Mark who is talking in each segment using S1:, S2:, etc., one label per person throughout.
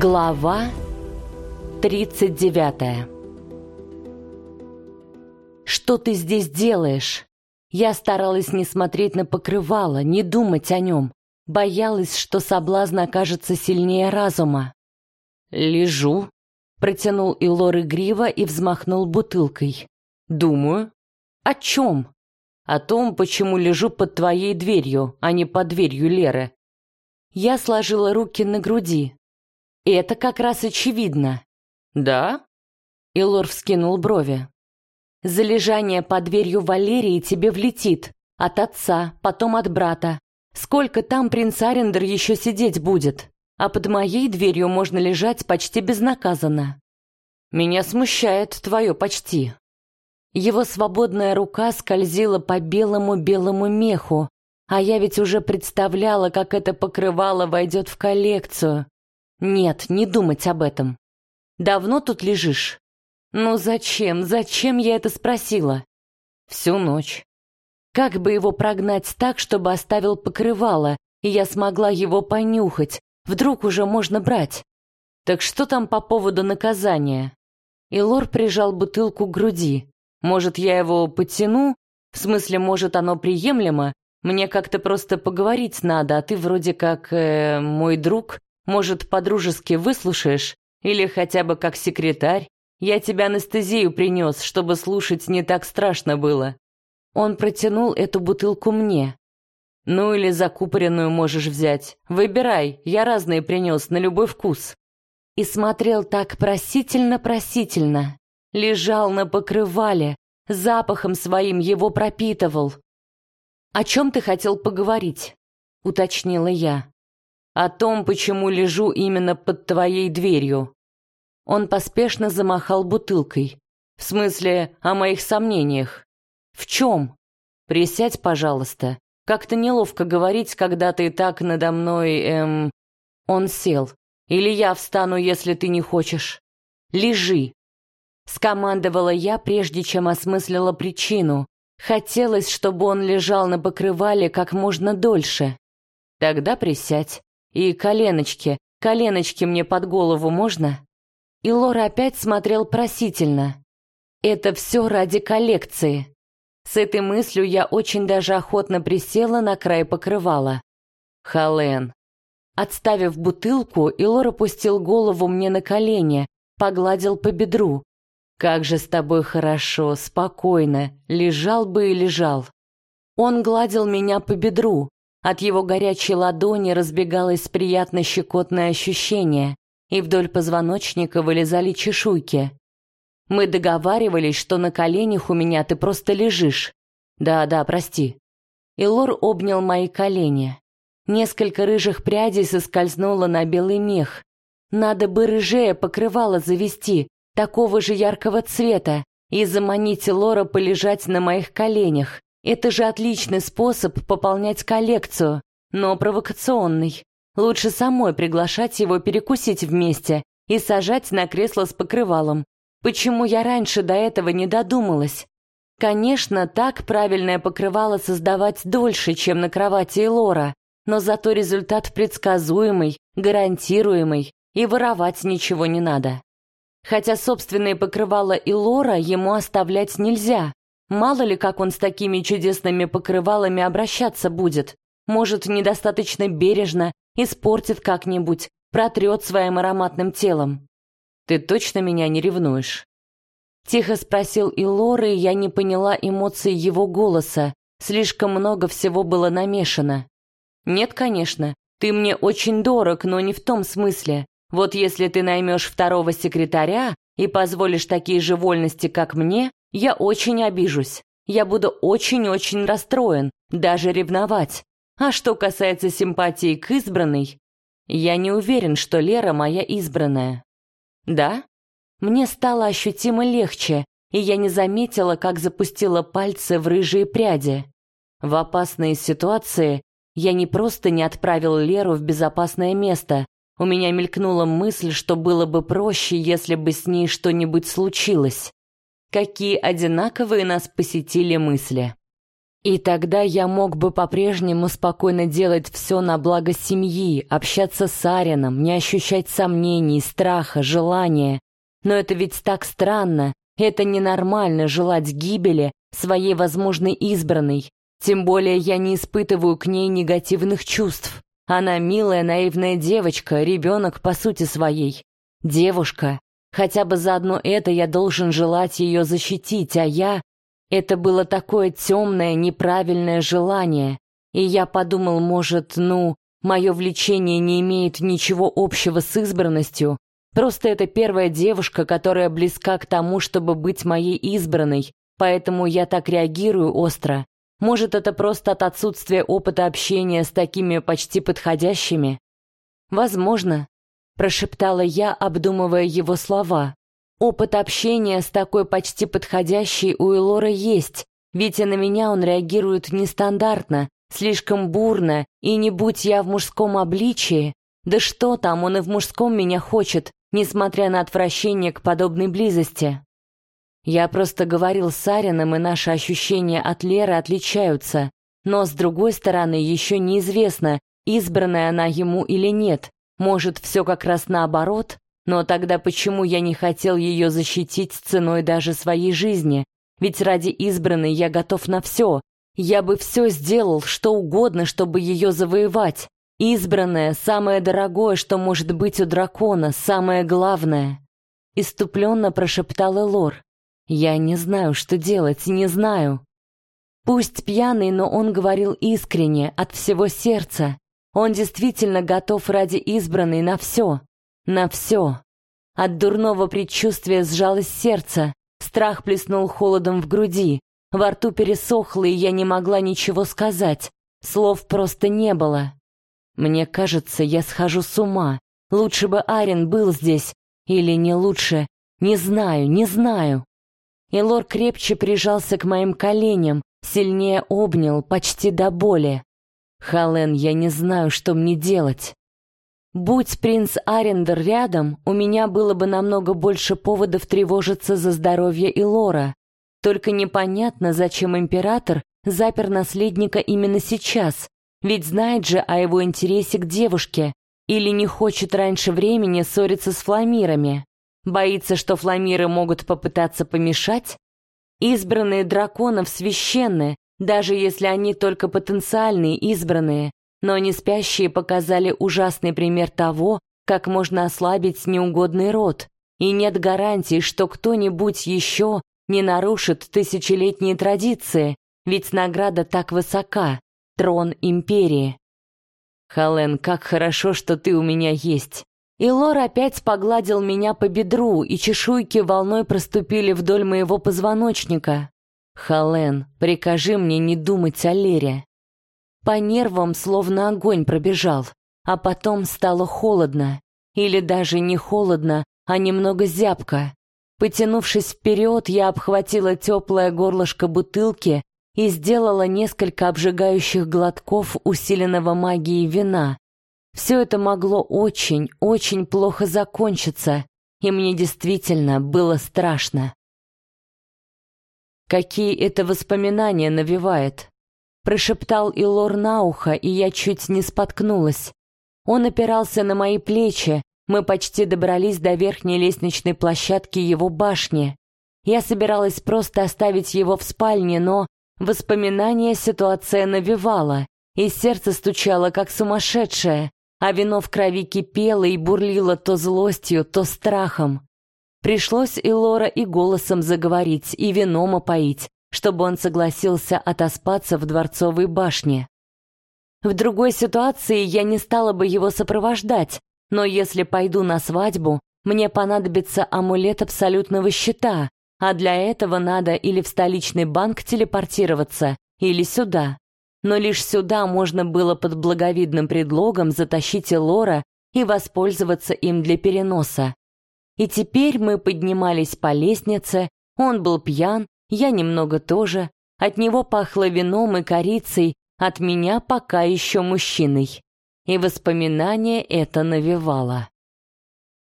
S1: Глава 39 «Что ты здесь делаешь?» Я старалась не смотреть на покрывало, не думать о нем. Боялась, что соблазн окажется сильнее разума. «Лежу», — протянул Илор игриво и взмахнул бутылкой. «Думаю». «О чем?» «О том, почему лежу под твоей дверью, а не под дверью Леры». Я сложила руки на груди. «Это как раз очевидно». «Да?» Илор вскинул брови. «Залежание под дверью Валерии тебе влетит. От отца, потом от брата. Сколько там принц Арендер еще сидеть будет? А под моей дверью можно лежать почти безнаказанно. Меня смущает твое почти». Его свободная рука скользила по белому-белому меху, а я ведь уже представляла, как это покрывало войдет в коллекцию. Нет, не думать об этом. Давно тут лежишь? Ну зачем, зачем я это спросила? Всю ночь. Как бы его прогнать так, чтобы оставил покрывало, и я смогла его понюхать? Вдруг уже можно брать? Так что там по поводу наказания? И Лор прижал бутылку к груди. Может, я его потяну? В смысле, может, оно приемлемо? Мне как-то просто поговорить надо, а ты вроде как э, мой друг. Может, по-дружески выслушаешь? Или хотя бы как секретарь? Я тебе анестезию принес, чтобы слушать не так страшно было». Он протянул эту бутылку мне. «Ну или закупоренную можешь взять. Выбирай, я разные принес, на любой вкус». И смотрел так просительно-просительно. Лежал на покрывале, запахом своим его пропитывал. «О чем ты хотел поговорить?» — уточнила я о том, почему лежу именно под твоей дверью». Он поспешно замахал бутылкой. «В смысле, о моих сомнениях?» «В чем?» «Присядь, пожалуйста. Как-то неловко говорить, когда ты так надо мной, эм...» Он сел. «Или я встану, если ты не хочешь?» «Лежи!» Скомандовала я, прежде чем осмыслила причину. Хотелось, чтобы он лежал на покрывале как можно дольше. «Тогда присядь. И коленочки, коленочки мне под голову можно? И Лора опять смотрел просительно. Это все ради коллекции. С этой мыслью я очень даже охотно присела на край покрывала. Хален. Отставив бутылку, Илор опустил голову мне на колени, погладил по бедру. «Как же с тобой хорошо, спокойно, лежал бы и лежал». Он гладил меня по бедру, от его горячей ладони разбегалось приятно щекотное ощущение, и вдоль позвоночника вылезали чешуйки. Мы договаривались, что на коленях у меня ты просто лежишь. Да-да, прости. И Лор обнял мои колени. Несколько рыжих прядей соскользнуло на белый мех. Надо бы рыжее покрывало завести, такого же яркого цвета, и заманить Лора полежать на моих коленях. Это же отличный способ пополнять коллекцию, но провокационный. Лучше самой приглашать его перекусить вместе и сажать на кресло с покрывалом. Почему я раньше до этого не додумалась? Конечно, так правильное покрывало создавать дольше, чем на кровати Лора, но зато результат предсказуемый, гарантируемый, и воровать ничего не надо. Хотя собственные покрывала и Лора ему оставлять нельзя, Мало ли, как он с такими чудесными покрывалами обращаться будет. Может, недостаточно бережно, испортит как-нибудь, протрет своим ароматным телом. «Ты точно меня не ревнуешь?» Тихо спросил и Лора, и я не поняла эмоций его голоса. Слишком много всего было намешано. «Нет, конечно. Ты мне очень дорог, но не в том смысле. Вот если ты наймешь второго секретаря и позволишь такие же вольности, как мне, я очень обижусь. Я буду очень-очень расстроен, даже ревновать. А что касается симпатии к избранной, я не уверен, что Лера моя избранная. Да? Мне стало ощутимо легче, и я не заметила, как запустила пальцы в рыжие пряди. В опасной ситуации я не просто не отправил Леру в безопасное место. У меня мелькнула мысль, что было бы проще, если бы с ней что-нибудь случилось. Какие одинаковые нас посетили мысли. И тогда я мог бы по-прежнему спокойно делать все на благо семьи, общаться с Арином, не ощущать сомнений, страха, желания. Но это ведь так странно, это ненормально желать гибели своей возможной избранной. Тем более я не испытываю к ней негативных чувств. Она милая, наивная девочка, ребенок по сути своей. Девушка. Хотя бы заодно это я должен желать ее защитить, а я... Это было такое темное, неправильное желание. И я подумал, может, ну, мое влечение не имеет ничего общего с избранностью. Просто это первая девушка, которая близка к тому, чтобы быть моей избранной, поэтому я так реагирую остро. Может, это просто от отсутствия опыта общения с такими почти подходящими? Возможно, прошептала я, обдумывая его слова. Опыт общения с такой почти подходящей у Элора есть, ведь и на меня он реагирует нестандартно, слишком бурно, и не будь я в мужском обличии, да что там, он и в мужском меня хочет, несмотря на отвращение к подобной близости. Я просто говорил с Арином, и наши ощущения от Леры отличаются, но, с другой стороны, еще неизвестно, избранная она ему или нет, может, все как раз наоборот, но тогда почему я не хотел ее защитить ценой даже своей жизни? Ведь ради избранной я готов на все. Я бы все сделал, что угодно, чтобы ее завоевать. Избранное — самое дорогое, что может быть у дракона, самое главное. Иступленно прошептал Элор. Я не знаю, что делать, не знаю. Пусть пьяный, но он говорил искренне, от всего сердца. Он действительно готов ради избранной на все. На все. От дурного предчувствия сжалось сердце, страх плеснул холодом в груди, во рту пересохло, и я не могла ничего сказать. Слов просто не было. Мне кажется, я схожу с ума. Лучше бы Арен был здесь. Или не лучше. Не знаю, не знаю. И Лор крепче прижался к моим коленям, сильнее обнял, почти до боли. «Хален, я не знаю, что мне делать. Будь принц Арендер рядом, у меня было бы намного больше поводов тревожиться за здоровье Илора. Только непонятно, зачем император запер наследника именно сейчас, ведь знает же о его интересе к девушке, или не хочет раньше времени ссориться с фламирами. Боится, что фламиры могут попытаться помешать? Избранные драконов священны, даже если они только потенциальные избранные, но не спящие показали ужасный пример того, как можно ослабить неугодный род, и нет гарантии, что кто-нибудь еще не нарушит тысячелетние традиции, ведь награда так высока — трон империи. Хален, как хорошо, что ты у меня есть. И Лор опять погладил меня по бедру, и чешуйки волной проступили вдоль моего позвоночника. Хален, прикажи мне не думать о Лере. По нервам словно огонь пробежал, а потом стало холодно. Или даже не холодно, а немного зябко. Потянувшись вперед, я обхватила теплое горлышко бутылки и сделала несколько обжигающих глотков усиленного магией вина. Все это могло очень, очень плохо закончиться, и мне действительно было страшно. Какие это воспоминания навевает? Прошептал Илор на ухо, и я чуть не споткнулась. Он опирался на мои плечи, мы почти добрались до верхней лестничной площадки его башни. Я собиралась просто оставить его в спальне, но воспоминания ситуация навевала, и сердце стучало как сумасшедшее, а вино в крови кипело и бурлило то злостью, то страхом. Пришлось и Лора и голосом заговорить, и вином опоить, чтобы он согласился отоспаться в дворцовой башне. В другой ситуации я не стала бы его сопровождать, но если пойду на свадьбу, мне понадобится амулет абсолютного щита, а для этого надо или в столичный банк телепортироваться, или сюда. Но лишь сюда можно было под благовидным предлогом затащить Элора и воспользоваться им для переноса. И теперь мы поднимались по лестнице, он был пьян, я немного тоже, от него пахло вином и корицей, от меня пока еще мужчиной. И воспоминание это навевало.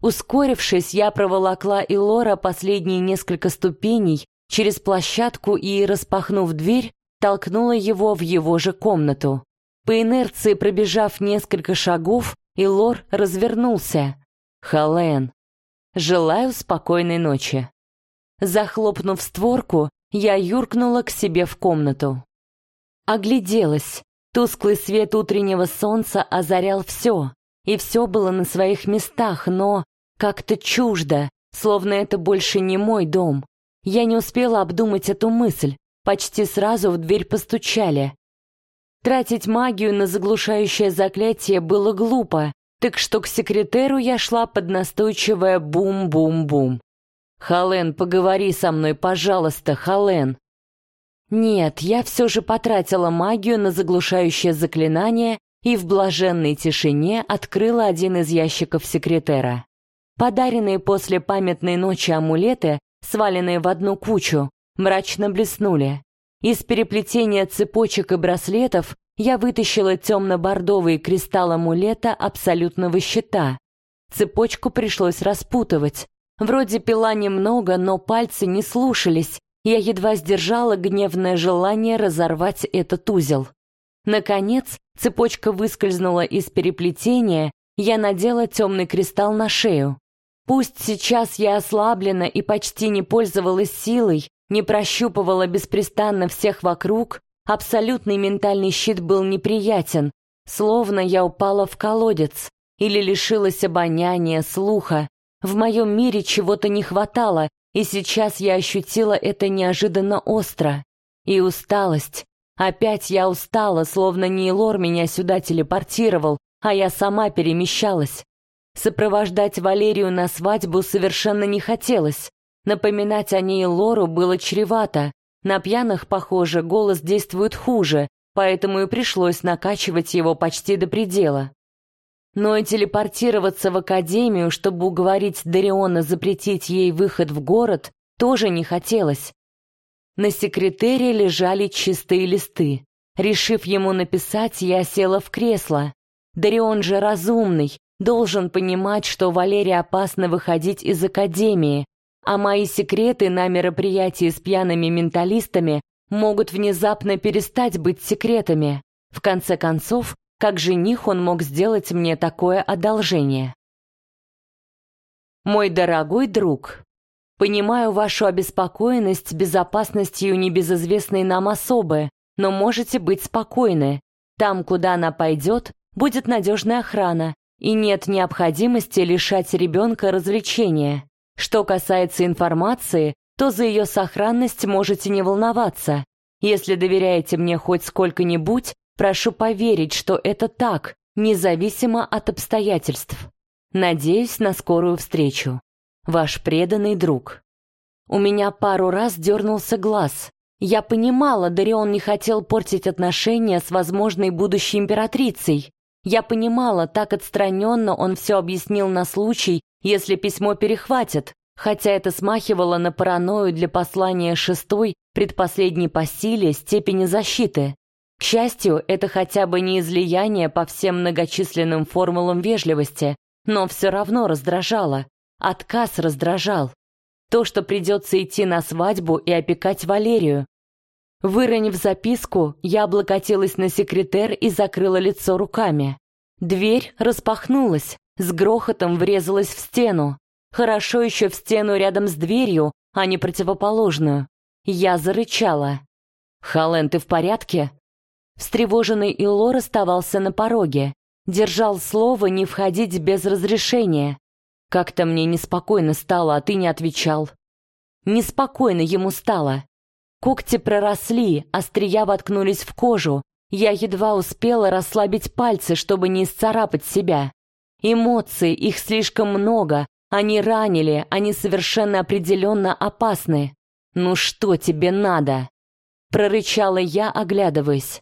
S1: Ускорившись, я проволокла Илора последние несколько ступеней через площадку и, распахнув дверь, толкнула его в его же комнату. По инерции пробежав несколько шагов, Илор развернулся. «Холлен, желаю спокойной ночи». Захлопнув створку, я юркнула к себе в комнату. Огляделась. Тусклый свет утреннего солнца озарял все, и все было на своих местах, но как-то чуждо, словно это больше не мой дом. Я не успела обдумать эту мысль, почти сразу в дверь постучали. Тратить магию на заглушающее заклятие было глупо, так что к секретеру я шла под настойчивое бум-бум-бум. «Хален, поговори со мной, пожалуйста, Хален!» Нет, я все же потратила магию на заглушающее заклинание и в блаженной тишине открыла один из ящиков секретера. Подаренные после памятной ночи амулеты, сваленные в одну кучу, мрачно блеснули. Из переплетения цепочек и браслетов я вытащила темно-бордовый кристалл амулета абсолютного щита. Цепочку пришлось распутывать. Вроде пила немного, но пальцы не слушались, я едва сдержала гневное желание разорвать этот узел. Наконец, цепочка выскользнула из переплетения, я надела темный кристалл на шею. Пусть сейчас я ослаблена и почти не пользовалась силой, не прощупывала беспрестанно всех вокруг, абсолютный ментальный щит был неприятен, словно я упала в колодец или лишилась обоняния, слуха. В моем мире чего-то не хватало, и сейчас я ощутила это неожиданно остро. И усталость. Опять я устала, словно не Лор меня сюда телепортировал, а я сама перемещалась. Сопровождать Валерию на свадьбу совершенно не хотелось. Напоминать о ней Лору было чревато. На пьяных, похоже, голос действует хуже, поэтому и пришлось накачивать его почти до предела. Но и телепортироваться в академию, чтобы уговорить Дариона запретить ей выход в город, тоже не хотелось. На секретере лежали чистые листы. Решив ему написать, я села в кресло. Дарион же разумный, должен понимать, что Валерия опасно выходить из академии, а мои секреты на мероприятии с пьяными менталистами могут внезапно перестать быть секретами. В конце концов, как жених он мог сделать мне такое одолжение? Мой дорогой друг, понимаю вашу обеспокоенность безопасностью небезызвестной нам особы, но можете быть спокойны. Там, куда она пойдет, будет надежная охрана, и нет необходимости лишать ребенка развлечения. Что касается информации, то за ее сохранность можете не волноваться. Если доверяете мне хоть сколько-нибудь, Прошу поверить, что это так, независимо от обстоятельств. Надеюсь на скорую встречу. Ваш преданный друг. У меня пару раз дернулся глаз. Я понимала, Дарион не хотел портить отношения с возможной будущей императрицей. Я понимала, так отстраненно он все объяснил на случай, если письмо перехватят, хотя это смахивало на паранойю для послания шестой, предпоследней по силе, степени защиты. К счастью, это хотя бы не излияние по всем многочисленным формулам вежливости, но все равно раздражало. Отказ раздражал. То, что придется идти на свадьбу и опекать Валерию. Выронив записку, я облокотилась на секретер и закрыла лицо руками. Дверь распахнулась, с грохотом врезалась в стену. Хорошо еще в стену рядом с дверью, а не противоположную. Я зарычала. «Хален, ты в порядке?» Встревоженный Илор оставался на пороге. Держал слово не входить без разрешения. Как-то мне неспокойно стало, а ты не отвечал. Неспокойно ему стало. Когти проросли, острия воткнулись в кожу. Я едва успела расслабить пальцы, чтобы не исцарапать себя. Эмоции, их слишком много. Они ранили, они совершенно определенно опасны. «Ну что тебе надо?» Прорычала я, оглядываясь.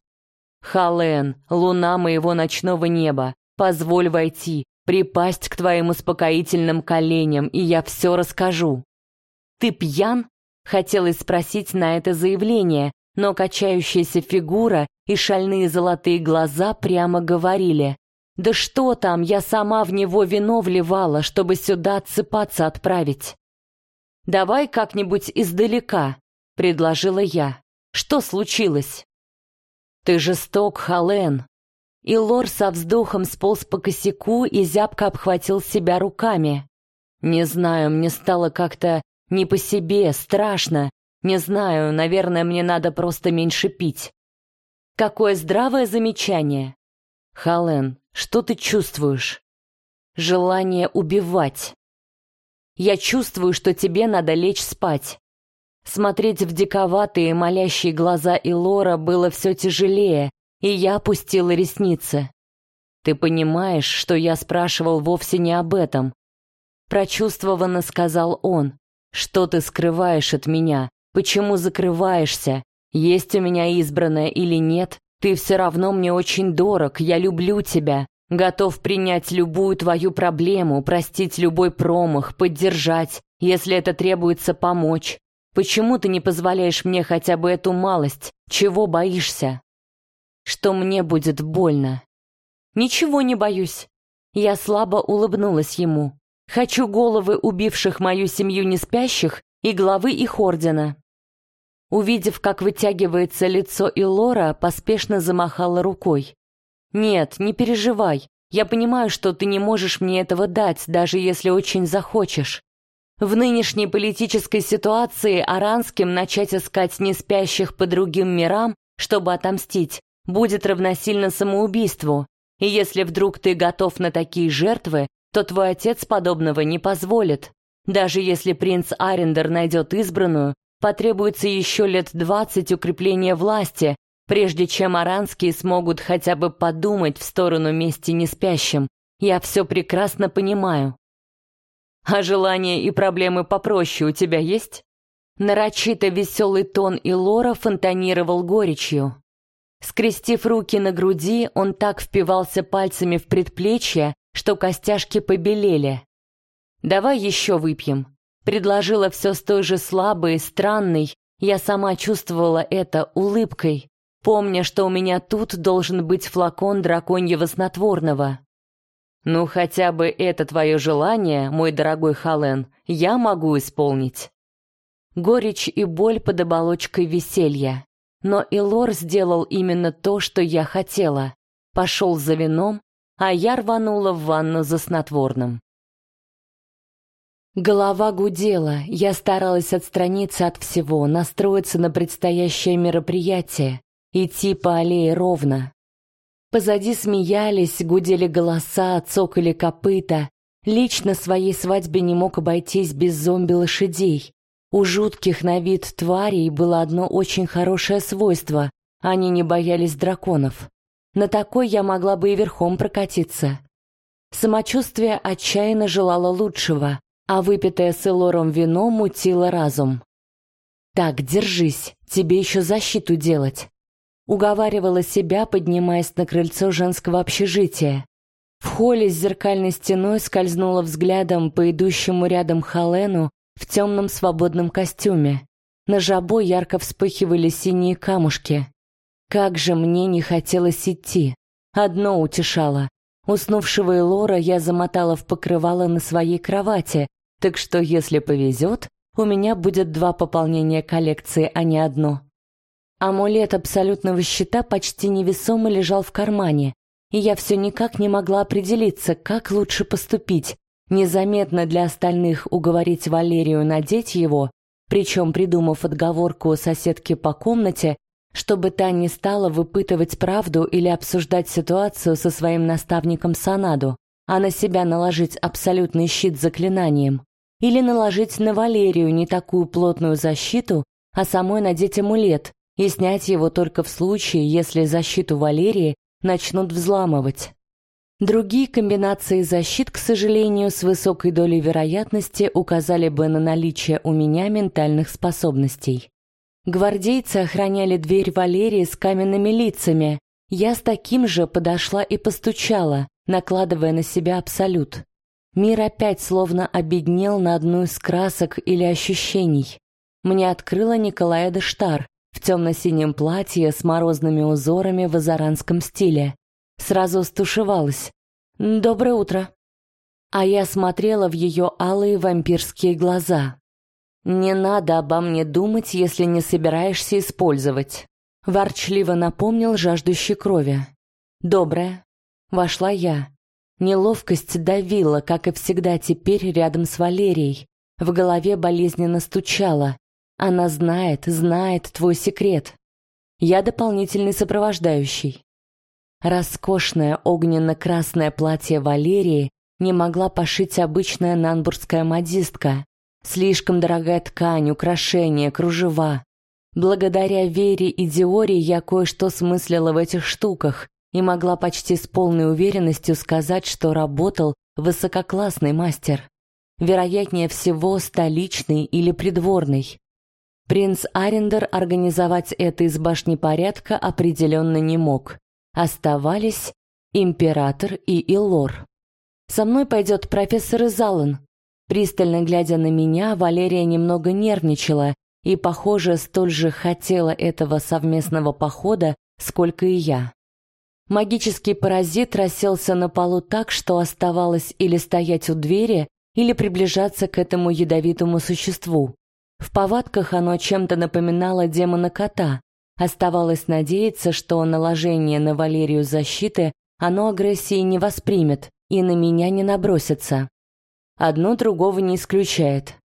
S1: Хален, луна моего ночного неба, позволь войти, припасть к твоим успокоительным коленям, и я все расскажу. Ты пьян? Хотелось спросить на это заявление, но качающаяся фигура и шальные золотые глаза прямо говорили. Да что там, я сама в него вино вливала, чтобы сюда отсыпаться отправить. Давай как-нибудь издалека, предложила я. Что случилось? Ты жесток, Хален. И Лор со вздохом сполз по косяку и зябко обхватил себя руками. Не знаю, мне стало как-то не по себе, страшно. Не знаю, наверное, мне надо просто меньше пить. Какое здравое замечание. Хален, что ты чувствуешь? Желание убивать. Я чувствую, что тебе надо лечь спать. Смотреть в диковатые молящие глаза Илора было все тяжелее, и я опустила ресницы. Ты понимаешь, что я спрашивал вовсе не об этом. Прочувствованно сказал он. Что ты скрываешь от меня? Почему закрываешься? Есть у меня избранная или нет? Ты все равно мне очень дорог, я люблю тебя. Готов принять любую твою проблему, простить любой промах, поддержать, если это требуется помочь. Почему ты не позволяешь мне хотя бы эту малость? Чего боишься? Что мне будет больно? Ничего не боюсь. Я слабо улыбнулась ему. Хочу головы убивших мою семью неспящих и главы их ордена. Увидев, как вытягивается лицо Илора, поспешно замахала рукой. «Нет, не переживай. Я понимаю, что ты не можешь мне этого дать, даже если очень захочешь. В нынешней политической ситуации Аранским начать искать неспящих по другим мирам, чтобы отомстить, будет равносильно самоубийству. И если вдруг ты готов на такие жертвы, то твой отец подобного не позволит. Даже если принц Арендер найдет избранную, потребуется еще лет двадцать укрепления власти, прежде чем аранские смогут хотя бы подумать в сторону мести неспящим. Я все прекрасно понимаю. А желания и проблемы попроще у тебя есть? Нарочито веселый тон Илора фонтанировал горечью. Скрестив руки на груди, он так впивался пальцами в предплечье, что костяшки побелели. «Давай еще выпьем», — предложила все с той же слабой, странной, я сама чувствовала это улыбкой, помня, что у меня тут должен быть флакон драконьего снотворного. «Ну, хотя бы это твое желание, мой дорогой Хален, я могу исполнить». Горечь и боль под оболочкой веселья. Но Илор сделал именно то, что я хотела. Пошел за вином, а я рванула в ванну за снотворным. Голова гудела, я старалась отстраниться от всего, настроиться на предстоящее мероприятие, идти по аллее ровно. Позади смеялись, гудели голоса, цокали копыта. Лично своей свадьбе не мог обойтись без зомби-лошадей. У жутких на вид тварей было одно очень хорошее свойство — они не боялись драконов. На такой я могла бы и верхом прокатиться. Самочувствие отчаянно желало лучшего, а выпитое с Элором вино мутило разум. «Так, держись, тебе еще защиту делать», — уговаривала себя, поднимаясь на крыльцо женского общежития. В холле с зеркальной стеной скользнула взглядом по идущему рядом Халену в темном свободном костюме. На жабо ярко вспыхивали синие камушки. Как же мне не хотелось идти. Одно утешало. Уснувшего Элора я замотала в покрывало на своей кровати, так что, если повезет, у меня будет два пополнения коллекции, а не одно. Амулет абсолютного щита почти невесомо лежал в кармане, и я все никак не могла определиться, как лучше поступить. Незаметно для остальных уговорить Валерию надеть его, причем придумав отговорку у соседки по комнате, чтобы та не стала выпытывать правду или обсуждать ситуацию со своим наставником Санаду, а на себя наложить абсолютный щит заклинанием. Или наложить на Валерию не такую плотную защиту, а самой надеть амулет и снять его только в случае, если защиту Валерии начнут взламывать. Другие комбинации защит, к сожалению, с высокой долей вероятности указали бы на наличие у меня ментальных способностей. Гвардейцы охраняли дверь Валерии с каменными лицами. Я с таким же подошла и постучала, накладывая на себя абсолют. Мир опять словно обеднел на одну из красок или ощущений. Мне открыла Николая Дештар в темно-синем платье с морозными узорами в азаранском стиле. Сразу стушевалась. «Доброе утро». А я смотрела в ее алые вампирские глаза. «Не надо обо мне думать, если не собираешься использовать», — ворчливо напомнил жаждущий крови. «Добрая». Вошла я. Неловкость давила, как и всегда теперь рядом с Валерией. В голове болезненно стучало. Она знает, знает твой секрет. Я дополнительный сопровождающий. Роскошное огненно-красное платье Валерии не могла пошить обычная нанбургская модистка. Слишком дорогая ткань, украшения, кружева. Благодаря Вере и Диоре я кое-что смыслила в этих штуках и могла почти с полной уверенностью сказать, что работал высококлассный мастер. Вероятнее всего, столичный или придворный. Принц Арендер организовать это из башни порядка определенно не мог. Оставались император и Илор. «Со мной пойдет профессор Изалан». Пристально глядя на меня, Валерия немного нервничала и, похоже, столь же хотела этого совместного похода, сколько и я. Магический паразит расселся на полу так, что оставалось или стоять у двери, или приближаться к этому ядовитому существу. В повадках оно чем-то напоминало демона-кота. Оставалось надеяться, что наложение на Валерию защиты оно агрессии не воспримет и на меня не набросится. Одно другого не исключает.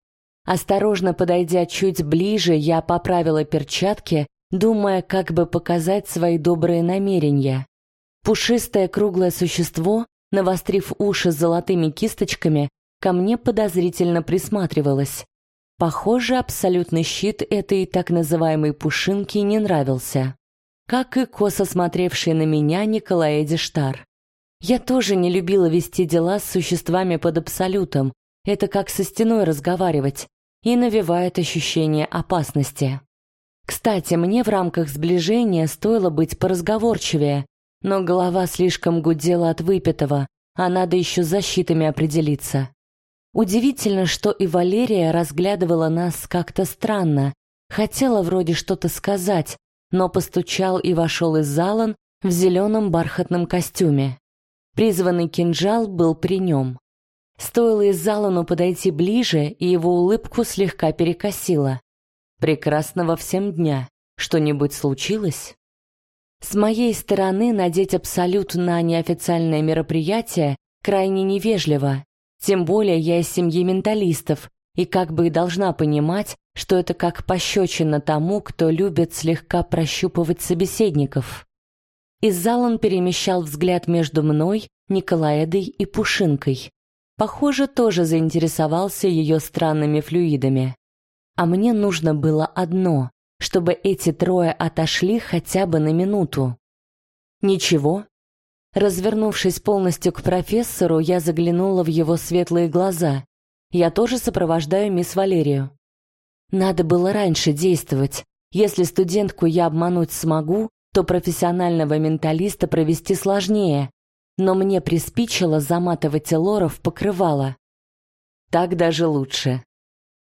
S1: Осторожно подойдя чуть ближе, я поправила перчатки, думая, как бы показать свои добрые намерения. Пушистое круглое существо, навострив уши золотыми кисточками, ко мне подозрительно присматривалось. Похоже, абсолютный щит этой так называемой пушинки не нравился. Как и косо смотревший на меня Николай Эдиштар. Я тоже не любила вести дела с существами под абсолютом. Это как со стеной разговаривать и навевает ощущение опасности. Кстати, мне в рамках сближения стоило быть поразговорчивее, но голова слишком гудела от выпитого, а надо еще защитами определиться. Удивительно, что и Валерия разглядывала нас как-то странно. Хотела вроде что-то сказать, но постучал и вошел из зала в зеленом бархатном костюме. Призванный кинжал был при нем. Стоило из Залану подойти ближе, и его улыбку слегка перекосило. «Прекрасного всем дня. Что-нибудь случилось?» С моей стороны надеть абсолют на неофициальное мероприятие крайне невежливо, тем более я из семьи менталистов и как бы и должна понимать, что это как пощечина тому, кто любит слегка прощупывать собеседников. Иззалан перемещал взгляд между мной, Николаэдой и Пушинкой. Похоже, тоже заинтересовался ее странными флюидами. А мне нужно было одно чтобы эти трое отошли хотя бы на минуту. Ничего. Развернувшись полностью к профессору, я заглянула в его светлые глаза. Я тоже сопровождаю мисс Валерию. Надо было раньше действовать. Если студентку я обмануть смогу, то профессионального менталиста провести сложнее. Но мне приспичило заматывать Элора в покрывало. Так даже лучше.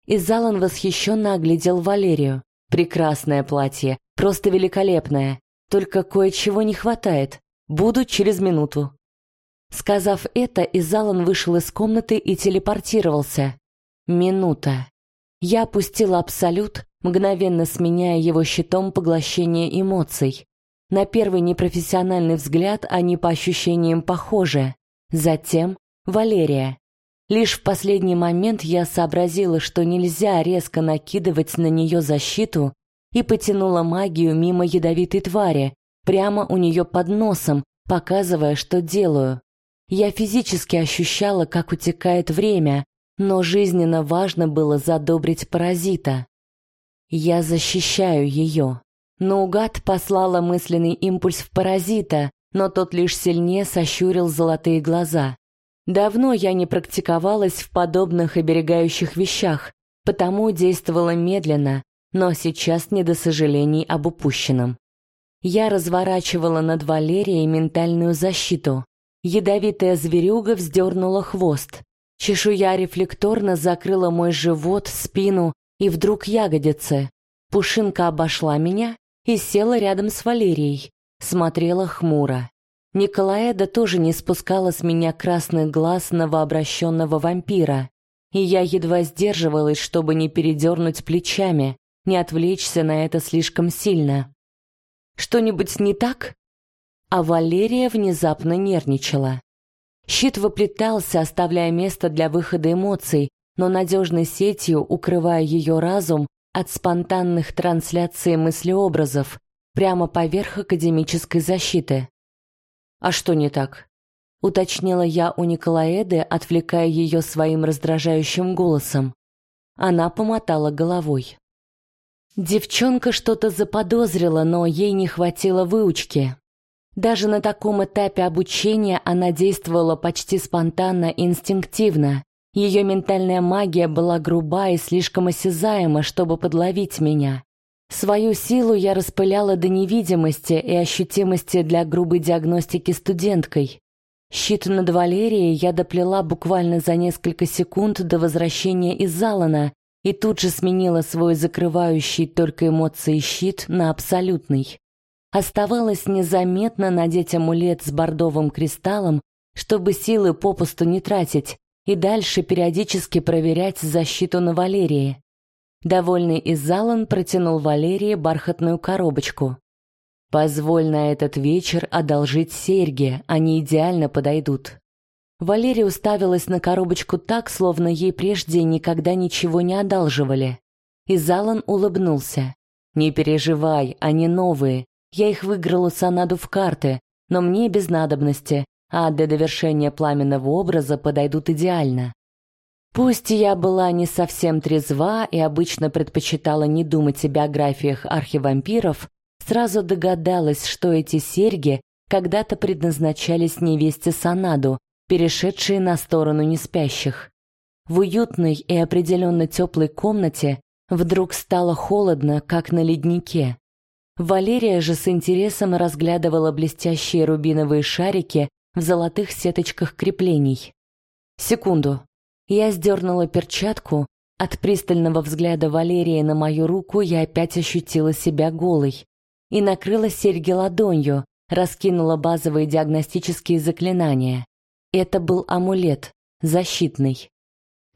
S1: И Залан восхищенно оглядел Валерию. Прекрасное платье, просто великолепное. Только кое-чего не хватает. Буду через минуту. Сказав это, Изалан вышел из комнаты и телепортировался. Минута. Я опустила абсолют, мгновенно сменяя его щитом поглощения эмоций. На первый непрофессиональный взгляд они по ощущениям похожи. Затем Валерия. Лишь в последний момент я сообразила, что нельзя резко накидывать на нее защиту и потянула магию мимо ядовитой твари, прямо у нее под носом, показывая, что делаю. Я физически ощущала, как утекает время, но жизненно важно было задобрить паразита. Я защищаю ее. Наугад послала мысленный импульс в паразита, но тот лишь сильнее сощурил золотые глаза. Давно я не практиковалась в подобных оберегающих вещах, потому действовала медленно, но сейчас не до сожалений об упущенном. Я разворачивала над Валерией ментальную защиту. Ядовитая зверюга вздернула хвост. Чешуя рефлекторно закрыла мой живот, спину и вдруг ягодицы. Пушинка обошла меня и села рядом с Валерией. Смотрела хмуро. Николаэда тоже не спускала с меня красных глаз новообращенного вампира. и я едва сдерживалась, чтобы не передернуть плечами, не отвлечься на это слишком сильно. «Что-нибудь не так?» А Валерия внезапно нервничала. Щит выплетался, оставляя место для выхода эмоций, но надежной сетью укрывая ее разум от спонтанных трансляций мыслеобразов прямо поверх академической защиты. «А что не так?» — уточнила я у Николаэды, отвлекая ее своим раздражающим голосом. Она помотала головой. Девчонка что-то заподозрила, но ей не хватило выучки. Даже на таком этапе обучения она действовала почти спонтанно и инстинктивно. Ее ментальная магия была груба и слишком осязаема, чтобы подловить меня. Свою силу я распыляла до невидимости и ощутимости для грубой диагностики студенткой. Щит над Валерией я доплела буквально за несколько секунд до возвращения из Залана и тут же сменила свой закрывающий только эмоции щит на абсолютный. Оставалось незаметно надеть амулет с бордовым кристаллом, чтобы силы попусту не тратить, и дальше периодически проверять защиту на Валерии. Довольный Изалан протянул Валерии бархатную коробочку. «Позволь на этот вечер одолжить серьги, они идеально подойдут». Валерия уставилась на коробочку так, словно ей прежде никогда ничего не одалживали. Изалан улыбнулся. «Не переживай, они новые, я их выиграл у Санаду в карты, но мне без надобности, а для довершения пламенного образа подойдут идеально. Пусть я была не совсем трезва и обычно предпочитала не думать о биографиях архивампиров, сразу догадалась, что эти серьги когда-то предназначались невесте Санаду, перешедшей на сторону неспящих. В уютной и определенно теплой комнате вдруг стало холодно, как на леднике. Валерия же с интересом разглядывала блестящие рубиновые шарики в золотых сеточках креплений. Секунду. Я сдернула перчатку. От пристального взгляда Валерии на мою руку я опять ощутила себя голой. И накрыла серьги ладонью, раскинула базовые диагностические заклинания. Это был амулет, защитный.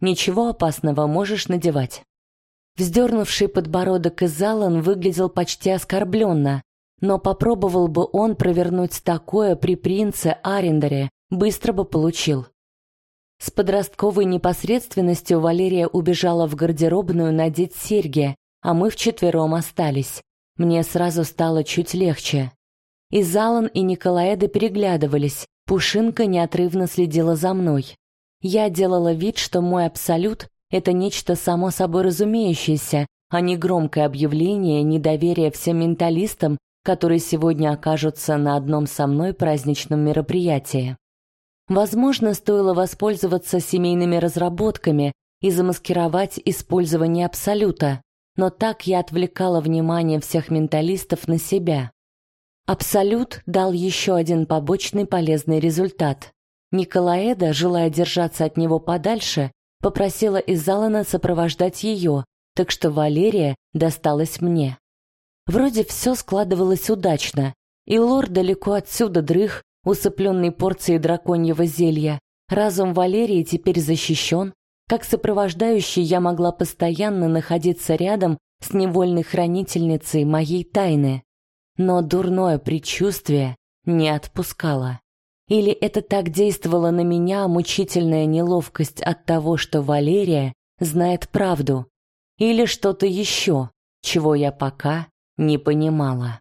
S1: Ничего опасного можешь надевать. Вздернувший подбородок Изалан выглядел почти оскорбленно, но попробовал бы он провернуть такое при принце Арендере, быстро бы получил. С подростковой непосредственностью Валерия убежала в гардеробную надеть серьги, а мы вчетвером остались. Мне сразу стало чуть легче. Изалан и Николаэда переглядывались, Пушинка неотрывно следила за мной. Я делала вид, что мой абсолют это нечто само собой разумеющееся, а не громкое объявление недоверия всем менталистам, которые сегодня окажутся на одном со мной праздничном мероприятии. Возможно, стоило воспользоваться семейными разработками и замаскировать использование абсолюта, но так я отвлекала внимание всех менталистов на себя. Абсолют дал еще один побочный полезный результат. Николаэда, желая держаться от него подальше, попросила Изалана сопровождать ее, так что Валерия досталась мне. Вроде все складывалось удачно, и лор далеко отсюда дрых, усыпленный порцией драконьего зелья. Разум Валерии теперь защищен. Как сопровождающий я могла постоянно находиться рядом с невольной хранительницей моей тайны. Но дурное предчувствие не отпускало. Или это так действовало на меня мучительная неловкость от того, что Валерия знает правду? Или что-то еще, чего я пока не понимала?